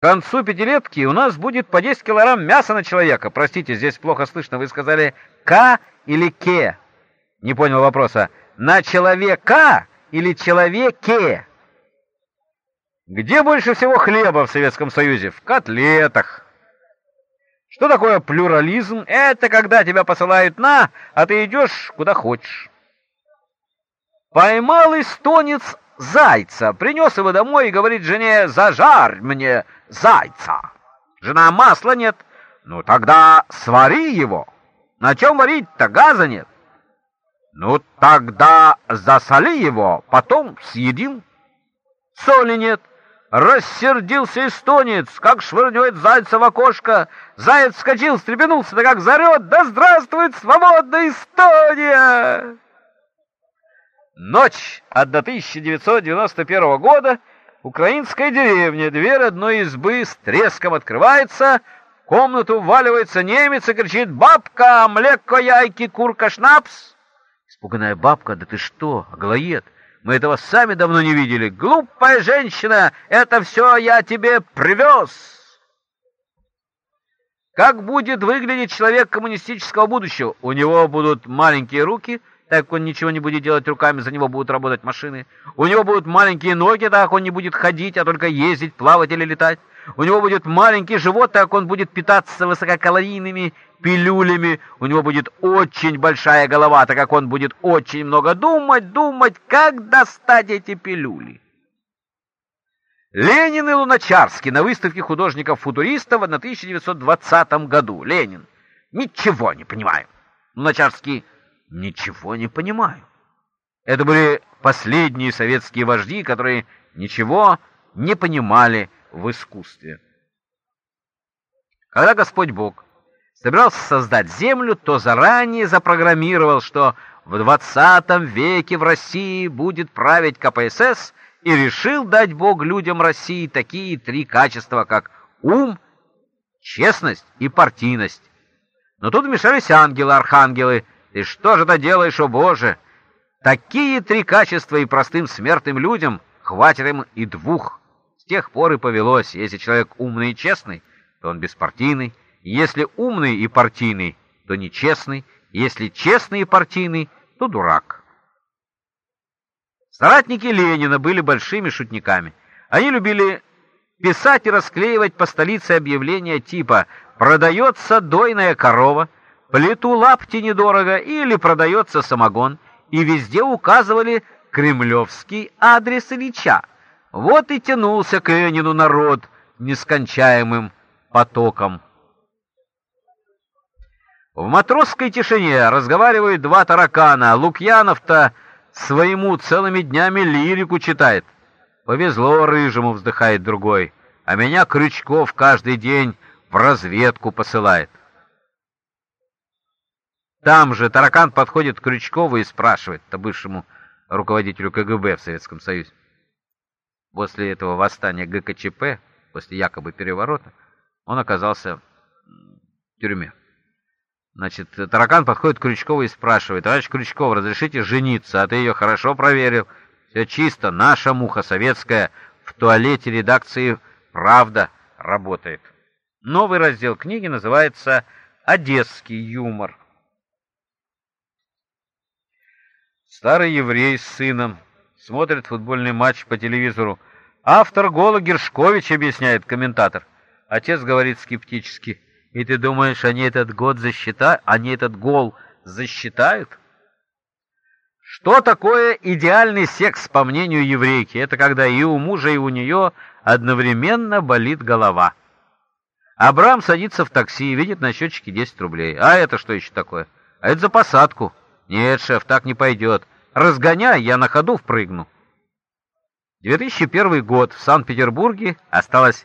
К концу пятилетки у нас будет по 10 килограмм мяса на человека. Простите, здесь плохо слышно. Вы сказали «к» или «ке»? Не понял вопроса. На человека или человеке? Где больше всего хлеба в Советском Союзе? В котлетах. Что такое плюрализм? Это когда тебя посылают на, а ты идешь куда хочешь. Поймал эстонец зайца, принес его домой и говорит жене, зажарь мне зайца. Жена, масла нет. Ну тогда свари его. На чем варить-то? Газа нет. Ну тогда засоли его, потом съедим. Соли нет. Рассердился эстонец, как швырнет зайца в окошко. Заяц вскочил, встрепенулся, да как зарет. Да здравствует свободная Эстония! Ночь 1991 года. Украинская деревня. Дверь одной избы с треском открывается. В комнату вваливается немец и кричит «Бабка! Млеко, яйки, курка, шнапс!» Испуганная бабка, да ты что, Аглоед, мы этого сами давно не видели. Глупая женщина, это все я тебе привез. Как будет выглядеть человек коммунистического будущего? У него будут маленькие руки, так как он ничего не будет делать руками, за него будут работать машины. У него будут маленькие ноги, так как он не будет ходить, а только ездить, плавать или летать. У него будет маленький живот, так как он будет питаться высококалорийными пилюлями. У него будет очень большая голова, так как он будет очень много думать, думать, как достать эти пилюли. Ленин и Луначарский на выставке художников-футуристов на 1920 году. Ленин. Ничего не понимаю. Луначарский. Ничего не понимаю. Это были последние советские вожди, которые ничего не понимали в искусстве. Когда Господь Бог собирался создать землю, то заранее запрограммировал, что в 20 веке в России будет править КПСС, и решил дать Бог людям России такие три качества, как ум, честность и партийность. Но тут вмешались ангелы-архангелы, ты что же ты делаешь, о Боже? Такие три качества и простым смертным людям хватит им и двух. С тех пор и повелось, если человек умный и честный, то он беспартийный, если умный и партийный, то нечестный, если честный и партийный, то дурак. Соратники Ленина были большими шутниками. Они любили писать и расклеивать по столице объявления типа «Продается дойная корова», плиту лапти недорого или продается самогон, и везде указывали кремлевский адрес Ильича. Вот и тянулся к Ленину народ нескончаемым потоком. В матросской тишине разговаривают два таракана. Лукьянов-то своему целыми днями лирику читает. Повезло рыжему, вздыхает другой, а меня Крючков каждый день в разведку посылает. Там же таракан подходит к Крючкову и спрашивает, то бывшему руководителю КГБ в Советском Союзе. После этого восстания ГКЧП, после якобы переворота, он оказался в тюрьме. Значит, таракан подходит к Крючкову и спрашивает, «Товарищ Крючков, разрешите жениться, а ты ее хорошо проверил? Все чисто, наша муха советская в туалете редакции «Правда» работает». Новый раздел книги называется «Одесский юмор». Старый еврей с сыном смотрит футбольный матч по телевизору. Автор гола Гершкович, объясняет комментатор. Отец говорит скептически, и ты думаешь, они этот год засчитают, они этот гол засчитают? Что такое идеальный секс, по мнению еврейки? Это когда и у мужа, и у нее одновременно болит голова. Абрам садится в такси и видит на счетчике 10 рублей. А это что еще такое? А это за посадку. Нет, шеф, так не пойдет. Разгоняй, я на ходу впрыгну. 2001 год в Санкт-Петербурге осталось